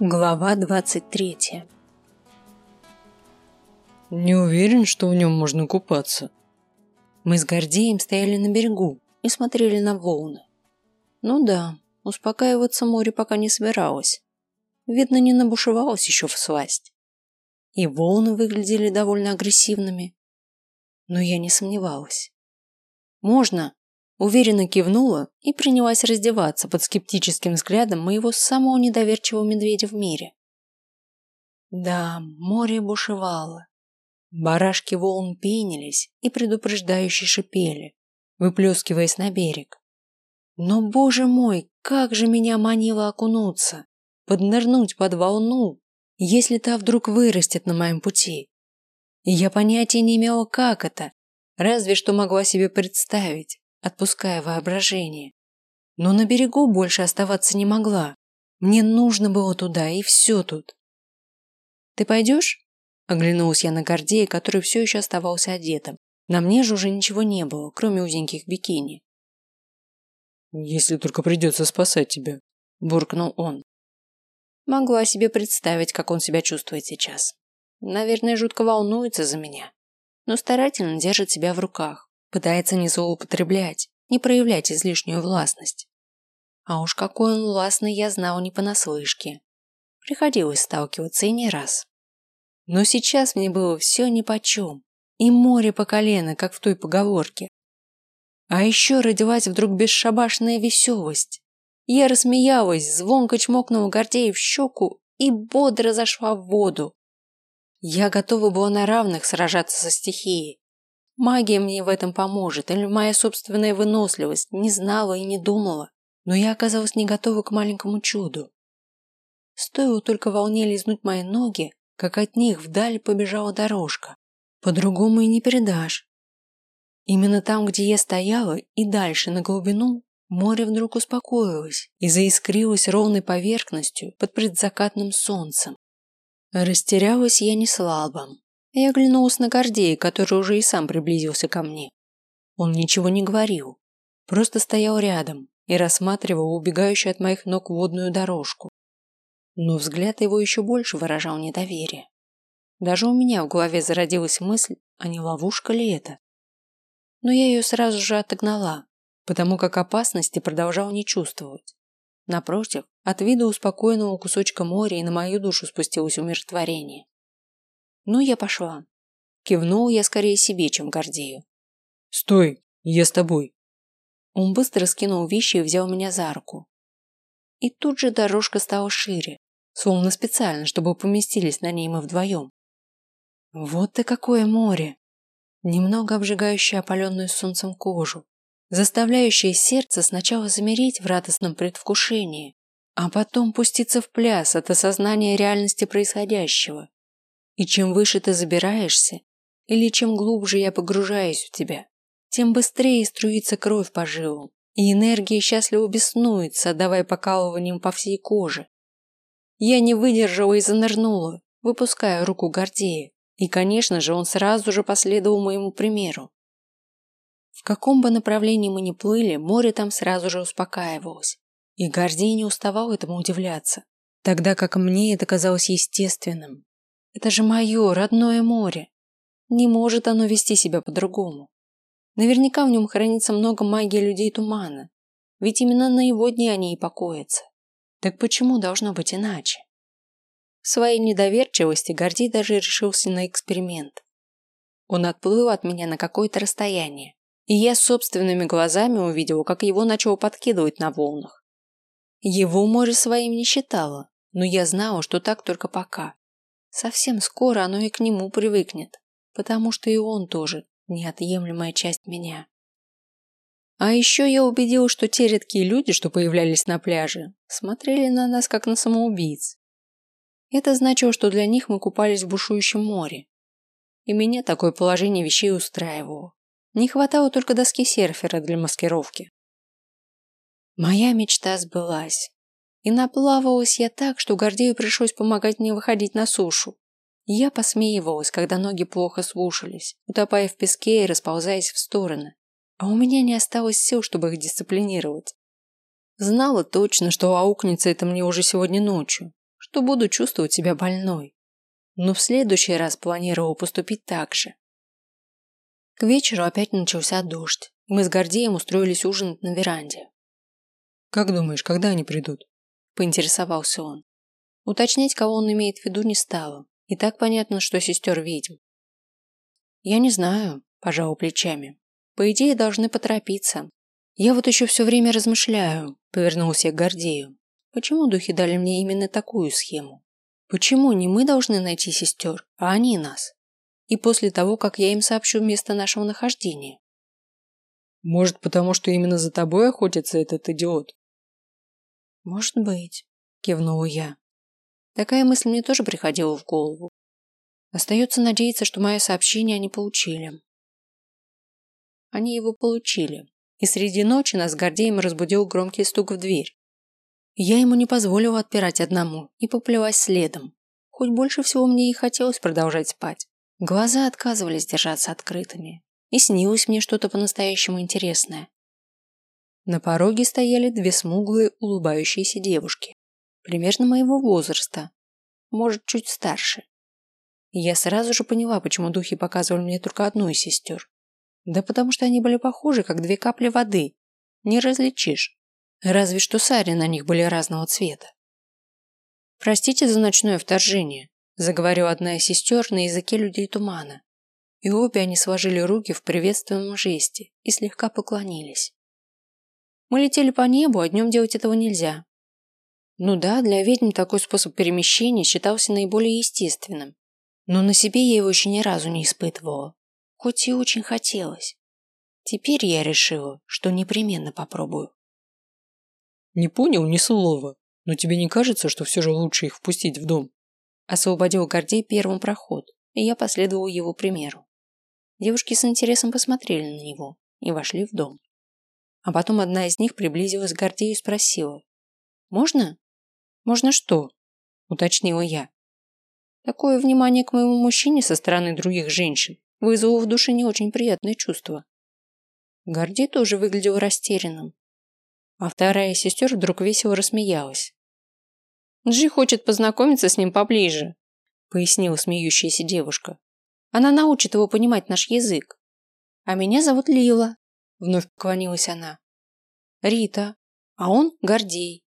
Глава двадцать третья Не уверен, что в нем можно купаться. Мы с Гордеем стояли на берегу и смотрели на волны. Ну да, успокаиваться море пока не собиралось. Видно, не набушевалось еще в сласть. И волны выглядели довольно агрессивными. Но я не сомневалась. «Можно!» Уверенно кивнула и принялась раздеваться под скептическим взглядом моего самого недоверчивого медведя в мире. Да, море бушевало. Барашки волн пенились и предупреждающе шипели, выплескиваясь на берег. Но, боже мой, как же меня манило окунуться, поднырнуть под волну, если та вдруг вырастет на моем пути. И я понятия не имела, как это, разве что могла себе представить, отпуская воображение. Но на берегу больше оставаться не могла. Мне нужно было туда, и все тут. «Ты пойдешь?» Оглянулась я на Гордея, который все еще оставался одетым. На мне же уже ничего не было, кроме узеньких бикини. «Если только придется спасать тебя», – буркнул он. Могла себе представить, как он себя чувствует сейчас. Наверное, жутко волнуется за меня, но старательно держит себя в руках, Пытается не злоупотреблять, не проявлять излишнюю властность. А уж какой он властный, я знал не понаслышке. Приходилось сталкиваться и не раз. Но сейчас мне было все нипочем. И море по колено, как в той поговорке. А еще родилась вдруг бесшабашная веселость. Я рассмеялась, звонко чмокнула Гордея в щеку и бодро зашла в воду. Я готова была на равных сражаться со стихией, Магия мне в этом поможет, или моя собственная выносливость, не знала и не думала, но я оказалась не готова к маленькому чуду. Стоило только волне лизнуть мои ноги, как от них вдаль побежала дорожка. По-другому и не передашь. Именно там, где я стояла, и дальше на глубину, море вдруг успокоилось и заискрилось ровной поверхностью под предзакатным солнцем. Растерялась я не слабо. Я оглянулась на Гордея, который уже и сам приблизился ко мне. Он ничего не говорил, просто стоял рядом и рассматривал убегающую от моих ног водную дорожку. Но взгляд его еще больше выражал недоверие. Даже у меня в голове зародилась мысль, а не ловушка ли это? Но я ее сразу же отогнала, потому как опасности продолжал не чувствовать. Напротив, от вида успокоенного кусочка моря и на мою душу спустилось умиротворение. Ну, я пошла. Кивнул я скорее себе, чем Гордею. Стой, я с тобой. Он быстро скинул вещи и взял меня за руку. И тут же дорожка стала шире, словно специально, чтобы поместились на ней мы вдвоем. Вот и какое море! Немного обжигающее опаленную солнцем кожу, заставляющее сердце сначала замереть в радостном предвкушении, а потом пуститься в пляс от осознания реальности происходящего. И чем выше ты забираешься, или чем глубже я погружаюсь в тебя, тем быстрее струится кровь по жилам, и энергия счастливо беснуется, отдавая покалыванием по всей коже. Я не выдержала и занырнула, выпуская руку Гордея, и, конечно же, он сразу же последовал моему примеру. В каком бы направлении мы ни плыли, море там сразу же успокаивалось, и Гордей не уставал этому удивляться, тогда как мне это казалось естественным. Это же мое родное море. Не может оно вести себя по-другому. Наверняка в нем хранится много магии людей тумана. Ведь именно на его дне они и покоятся. Так почему должно быть иначе? В своей недоверчивости Гордей даже решился на эксперимент. Он отплыл от меня на какое-то расстояние, и я собственными глазами увидела, как его начало подкидывать на волнах. Его море своим не считала, но я знала, что так только пока. Совсем скоро оно и к нему привыкнет, потому что и он тоже неотъемлемая часть меня. А еще я убедил, что те редкие люди, что появлялись на пляже, смотрели на нас как на самоубийц. Это значило, что для них мы купались в бушующем море. И меня такое положение вещей устраивало. Не хватало только доски серфера для маскировки. Моя мечта сбылась. И наплавалась я так, что Гордею пришлось помогать мне выходить на сушу. Я посмеивалась, когда ноги плохо слушались, утопая в песке и расползаясь в стороны. А у меня не осталось сил, чтобы их дисциплинировать. Знала точно, что аукнется это мне уже сегодня ночью, что буду чувствовать себя больной. Но в следующий раз планировал поступить так же. К вечеру опять начался дождь, и мы с Гордеем устроились ужинать на веранде. «Как думаешь, когда они придут?» – поинтересовался он. Уточнять, кого он имеет в виду, не стало. И так понятно, что сестер ведьм. «Я не знаю», – пожал плечами. «По идее, должны поторопиться. Я вот еще все время размышляю», – повернулся к Гордею. «Почему духи дали мне именно такую схему? Почему не мы должны найти сестер, а они нас?» и после того, как я им сообщу место нашего нахождения. Может, потому что именно за тобой охотится этот идиот? Может быть, кивнула я. Такая мысль мне тоже приходила в голову. Остается надеяться, что мое сообщение они получили. Они его получили, и среди ночи нас Гордеем разбудил громкий стук в дверь. Я ему не позволила отпирать одному и поплелась следом, хоть больше всего мне и хотелось продолжать спать. Глаза отказывались держаться открытыми, и снилось мне что-то по-настоящему интересное. На пороге стояли две смуглые улыбающиеся девушки, примерно моего возраста, может, чуть старше. Я сразу же поняла, почему духи показывали мне только одну из сестер. Да потому что они были похожи, как две капли воды. Не различишь. Разве что сари на них были разного цвета. Простите за ночное вторжение, заговорила одна из сестер на языке людей тумана. И обе они сложили руки в приветственном жесте и слегка поклонились. Мы летели по небу, а днем делать этого нельзя. Ну да, для ведьм такой способ перемещения считался наиболее естественным. Но на себе я его еще ни разу не испытывала. Хоть и очень хотелось. Теперь я решила, что непременно попробую. Не понял ни слова, но тебе не кажется, что все же лучше их впустить в дом? Освободил Гордей первым проход, и я последовал его примеру. Девушки с интересом посмотрели на него и вошли в дом. А потом одна из них приблизилась к Гордею и спросила. «Можно?» «Можно что?» – уточнила я. Такое внимание к моему мужчине со стороны других женщин вызвало в душе не очень приятное чувство. Гордей тоже выглядел растерянным. А вторая сестер вдруг весело рассмеялась. Джи хочет познакомиться с ним поближе, пояснила смеющаяся девушка. Она научит его понимать наш язык. А меня зовут Лила, вновь поклонилась она. Рита, а он Гордей.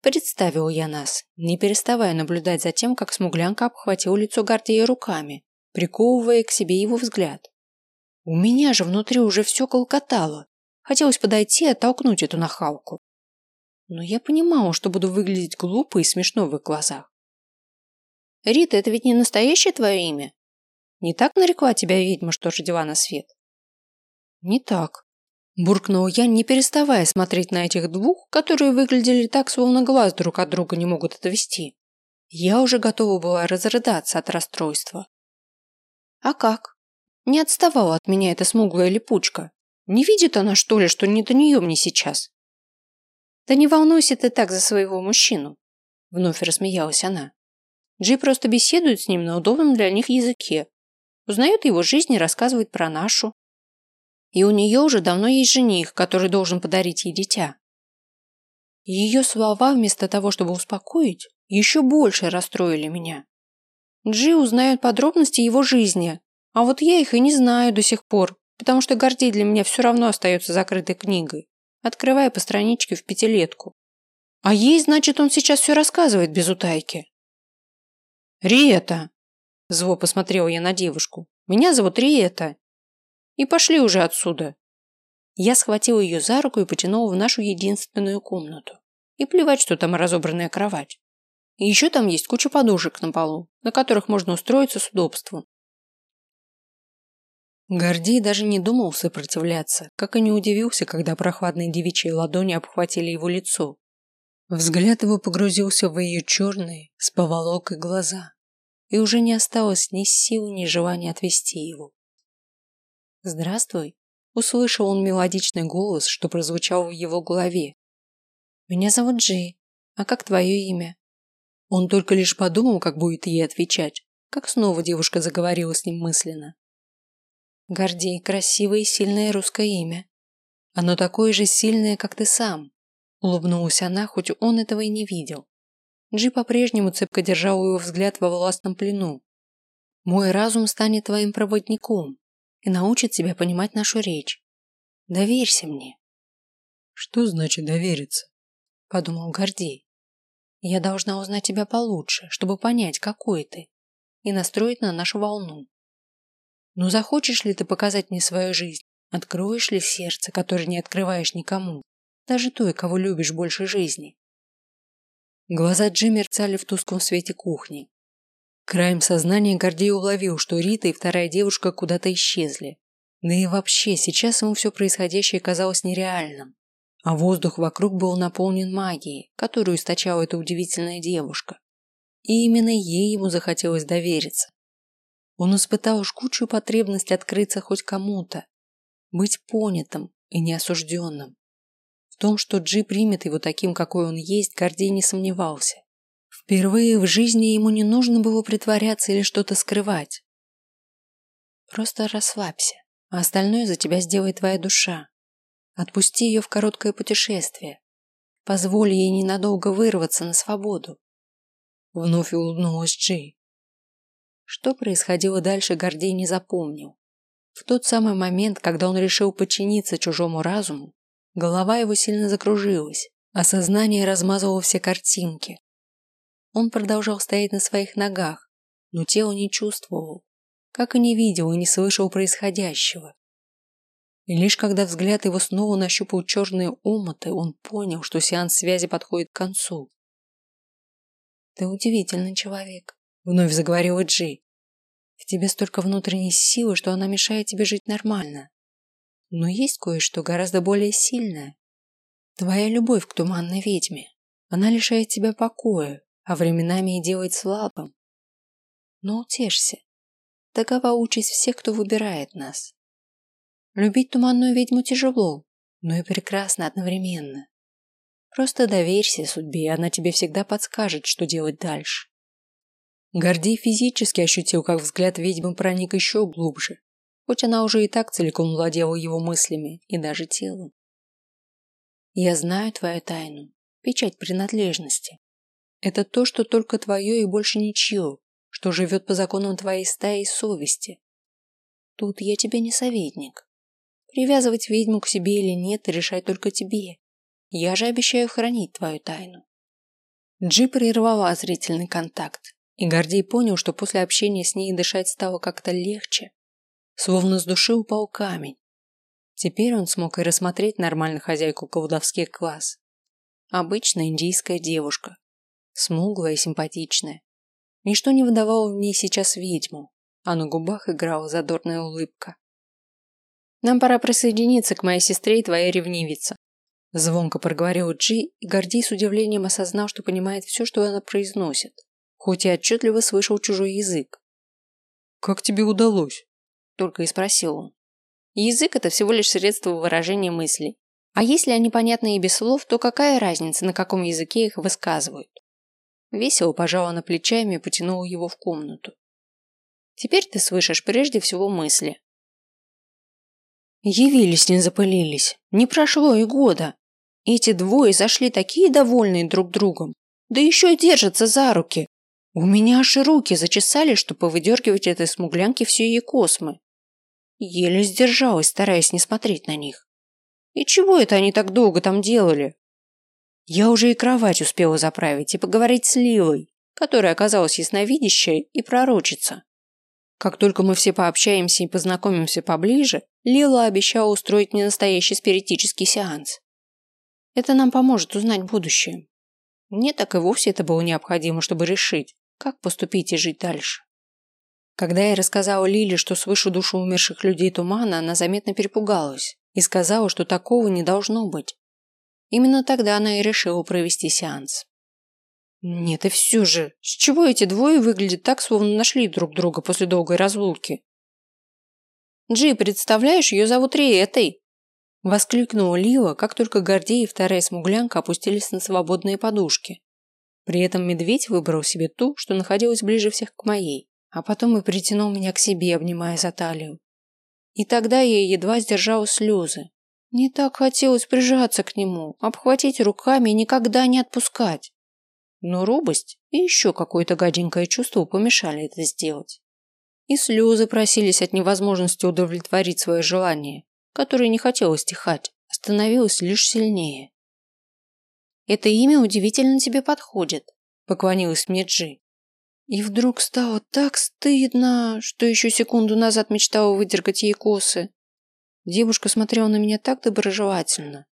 Представил я нас, не переставая наблюдать за тем, как смуглянка обхватила лицо Гордея руками, приковывая к себе его взгляд. У меня же внутри уже все колкотало. Хотелось подойти и оттолкнуть эту нахалку но я понимала, что буду выглядеть глупо и смешно в их глазах. «Рита, это ведь не настоящее твое имя? Не так нарекла тебя ведьма, что родила на свет?» «Не так», – буркнула я, не переставая смотреть на этих двух, которые выглядели так, словно глаз друг от друга не могут отвести. Я уже готова была разрыдаться от расстройства. «А как? Не отставала от меня эта смуглая липучка. Не видит она, что ли, что не до нее мне сейчас?» Да не волнуйся ты так за своего мужчину, вновь рассмеялась она. Джи просто беседует с ним на удобном для них языке, узнает его жизнь и рассказывает про нашу. И у нее уже давно есть жених, который должен подарить ей дитя. Ее слова, вместо того, чтобы успокоить, еще больше расстроили меня. Джи узнает подробности его жизни, а вот я их и не знаю до сих пор, потому что Гордей для меня все равно остается закрытой книгой открывая по страничке в пятилетку. А ей, значит, он сейчас все рассказывает без утайки. «Риета!» – зло посмотрела я на девушку. «Меня зовут Риета. И пошли уже отсюда!» Я схватила ее за руку и потянула в нашу единственную комнату. И плевать, что там разобранная кровать. И еще там есть куча подушек на полу, на которых можно устроиться с удобством. Гордей даже не думал сопротивляться, как и не удивился, когда прохладные девичьи ладони обхватили его лицо. Взгляд его погрузился в ее черные, с поволокой глаза, и уже не осталось ни сил, ни желания отвести его. «Здравствуй», – услышал он мелодичный голос, что прозвучал в его голове. «Меня зовут Джей. А как твое имя?» Он только лишь подумал, как будет ей отвечать, как снова девушка заговорила с ним мысленно. Гордей – красивое и сильное русское имя. Оно такое же сильное, как ты сам. Улыбнулась она, хоть он этого и не видел. Джи по-прежнему цепко держал его взгляд во властном плену. Мой разум станет твоим проводником и научит тебя понимать нашу речь. Доверься мне. Что значит довериться? Подумал Гордей. Я должна узнать тебя получше, чтобы понять, какой ты, и настроить на нашу волну. Но захочешь ли ты показать мне свою жизнь? Откроешь ли сердце, которое не открываешь никому, даже той, кого любишь больше жизни? Глаза Джи мерцали в тусклом свете кухни. Краем сознания Гордей уловил, что Рита и вторая девушка куда-то исчезли. Да и вообще, сейчас ему все происходящее казалось нереальным. А воздух вокруг был наполнен магией, которую источала эта удивительная девушка. И именно ей ему захотелось довериться. Он испытал жгучую потребность открыться хоть кому-то, быть понятым и неосужденным. В том, что Джи примет его таким, какой он есть, Гордей не сомневался. Впервые в жизни ему не нужно было притворяться или что-то скрывать. Просто расслабься, а остальное за тебя сделает твоя душа. Отпусти ее в короткое путешествие. Позволь ей ненадолго вырваться на свободу. Вновь улыбнулась Джи. Что происходило дальше, Гордей не запомнил. В тот самый момент, когда он решил подчиниться чужому разуму, голова его сильно закружилась, а сознание размазывало все картинки. Он продолжал стоять на своих ногах, но тело не чувствовал, как и не видел и не слышал происходящего. И лишь когда взгляд его снова нащупал черные омуты, он понял, что сеанс связи подходит к концу. «Ты удивительный человек», — вновь заговорила Джи. «В тебе столько внутренней силы, что она мешает тебе жить нормально. Но есть кое-что гораздо более сильное. Твоя любовь к туманной ведьме. Она лишает тебя покоя, а временами и делает слабым. Но утешься. Такова участь всех, кто выбирает нас. Любить туманную ведьму тяжело, но и прекрасно одновременно. Просто доверься судьбе, и она тебе всегда подскажет, что делать дальше. Гордей физически ощутил, как взгляд ведьмы проник еще глубже, хоть она уже и так целиком владела его мыслями и даже телом. Я знаю твою тайну, печать принадлежности. Это то, что только твое и больше ничье, что живет по законам твоей стаи и совести. Тут я тебе не советник, Привязывать ведьму к себе или нет, решать только тебе. Я же обещаю хранить твою тайну. Джи прервала зрительный контакт, и Гордей понял, что после общения с ней дышать стало как-то легче. Словно с души упал камень. Теперь он смог и рассмотреть нормально хозяйку колдовских глаз. Обычная индийская девушка. Смуглая и симпатичная. Ничто не выдавало в ней сейчас ведьму, а на губах играла задорная улыбка. Нам пора присоединиться к моей сестре и твоей ревнивице. Звонко проговорил Джи, и Гордей с удивлением осознал, что понимает все, что она произносит, хоть и отчетливо слышал чужой язык. «Как тебе удалось?» Только и спросил он. Язык – это всего лишь средство выражения мыслей. А если они понятны и без слов, то какая разница, на каком языке их высказывают? Весело пожала на плечами и потянула его в комнату. Теперь ты слышишь прежде всего мысли, Явились, не запылились. Не прошло и года. Эти двое зашли такие довольные друг другом. Да еще и держатся за руки. У меня аж руки зачесали, чтобы выдергивать этой смуглянки все ее космы. Еле сдержалась, стараясь не смотреть на них. И чего это они так долго там делали? Я уже и кровать успела заправить и поговорить с Ливой, которая оказалась ясновидящая и пророчица. Как только мы все пообщаемся и познакомимся поближе, Лила обещала устроить мне настоящий спиритический сеанс. Это нам поможет узнать будущее. Мне так и вовсе это было необходимо, чтобы решить, как поступить и жить дальше. Когда я рассказала Лиле, что слышу душу умерших людей тумана, она заметно перепугалась и сказала, что такого не должно быть. Именно тогда она и решила провести сеанс. Нет, и все же, с чего эти двое выглядят так, словно нашли друг друга после долгой разлуки? Джи, представляешь, ее зовут Риэтой. Воскликнула Лила, как только Гордей и вторая смуглянка опустились на свободные подушки. При этом медведь выбрал себе ту, что находилась ближе всех к моей, а потом и притянул меня к себе, обнимая за талию. И тогда я едва сдержала слезы. Не так хотелось прижаться к нему, обхватить руками и никогда не отпускать. Но робость и еще какое-то гаденькое чувство помешали это сделать. И слезы просились от невозможности удовлетворить свое желание, которое не хотело стихать, а становилось лишь сильнее. «Это имя удивительно тебе подходит», – поклонилась мне Джи. И вдруг стало так стыдно, что еще секунду назад мечтала выдергать ей косы. Девушка смотрела на меня так доброжелательно,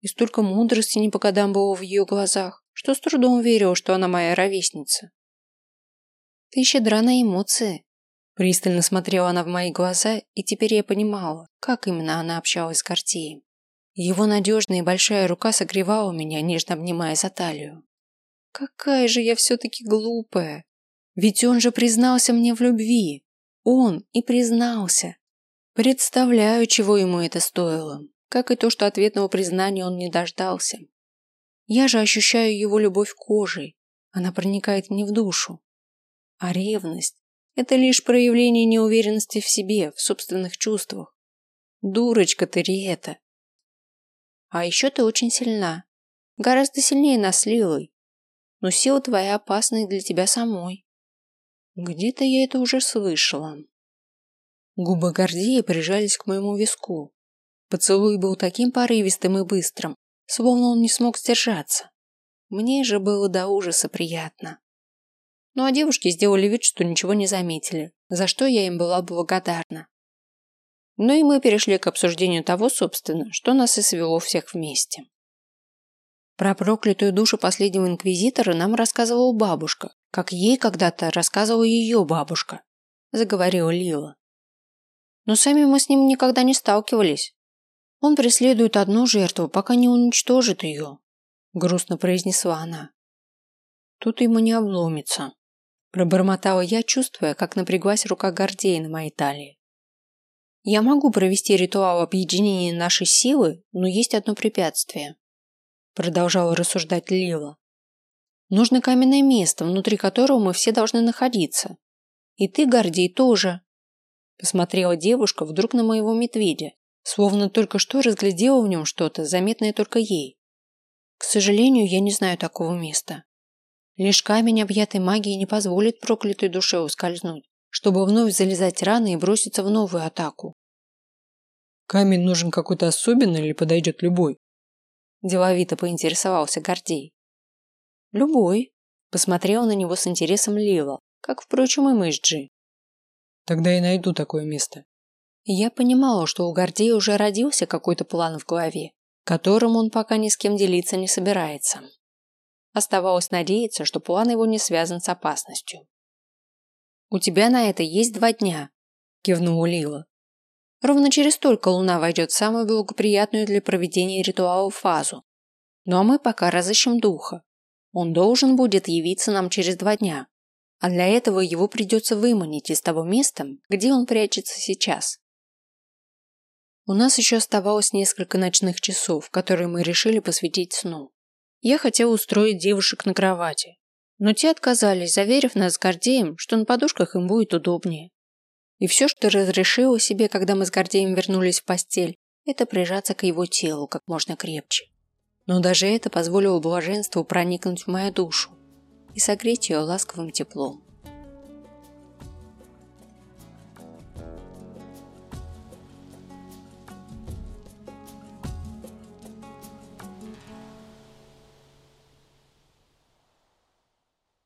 и столько мудрости не по годам было в ее глазах, что с трудом верила, что она моя ровесница. «Ты щедра на эмоции», – пристально смотрела она в мои глаза, и теперь я понимала, как именно она общалась с Картеем. Его надежная и большая рука согревала меня, нежно обнимая за талию. Какая же я все-таки глупая! Ведь он же признался мне в любви. Он и признался. Представляю, чего ему это стоило, как и то, что ответного признания он не дождался. Я же ощущаю его любовь кожей, она проникает мне в душу. А ревность – это лишь проявление неуверенности в себе, в собственных чувствах. Дурочка ты, Риета. А еще ты очень сильна. Гораздо сильнее нас Лилой. Но сила твоя опасна и для тебя самой. Где-то я это уже слышала. Губы Гордея прижались к моему виску. Поцелуй был таким порывистым и быстрым, словно он не смог сдержаться. Мне же было до ужаса приятно. Ну а девушки сделали вид, что ничего не заметили, за что я им была благодарна. Ну и мы перешли к обсуждению того, собственно, что нас и свело всех вместе. Про проклятую душу последнего инквизитора нам рассказывала бабушка, как ей когда-то рассказывала ее бабушка, заговорила Лила. Но сами мы с ним никогда не сталкивались. Он преследует одну жертву, пока не уничтожит ее, грустно произнесла она. Тут ему не обломится. Пробормотала я, чувствуя, как напряглась рука Гордея на моей талии. Я могу провести ритуал объединения нашей силы, но есть одно препятствие. Продолжала рассуждать Лила. Нужно каменное место, внутри которого мы все должны находиться. И ты, Гордей, тоже. Посмотрела девушка вдруг на моего медведя, словно только что разглядела в нем что-то, заметное только ей. К сожалению, я не знаю такого места. Лишь камень, объятый магией, не позволит проклятой душе ускользнуть, чтобы вновь залезать раны и броситься в новую атаку. Камень нужен какой-то особенный или подойдет любой? Деловито поинтересовался Гордей. Любой. Посмотрела на него с интересом Лила, как, впрочем, и мы с Джи. Тогда и найду такое место. Я понимала, что у Гордея уже родился какой-то план в голове, которым он пока ни с кем делиться не собирается. Оставалось надеяться, что план его не связан с опасностью. «У тебя на это есть два дня», – кивнула Лила. «Ровно через столько Луна войдет в самую благоприятную для проведения ритуала фазу. Ну а мы пока разыщем духа. Он должен будет явиться нам через два дня а для этого его придется выманить из того места, где он прячется сейчас. У нас еще оставалось несколько ночных часов, которые мы решили посвятить сну. Я хотела устроить девушек на кровати, но те отказались, заверив нас Гордеем, что на подушках им будет удобнее. И все, что разрешила себе, когда мы с Гордеем вернулись в постель, это прижаться к его телу как можно крепче. Но даже это позволило блаженству проникнуть в мою душу и согреть ее ласковым теплом.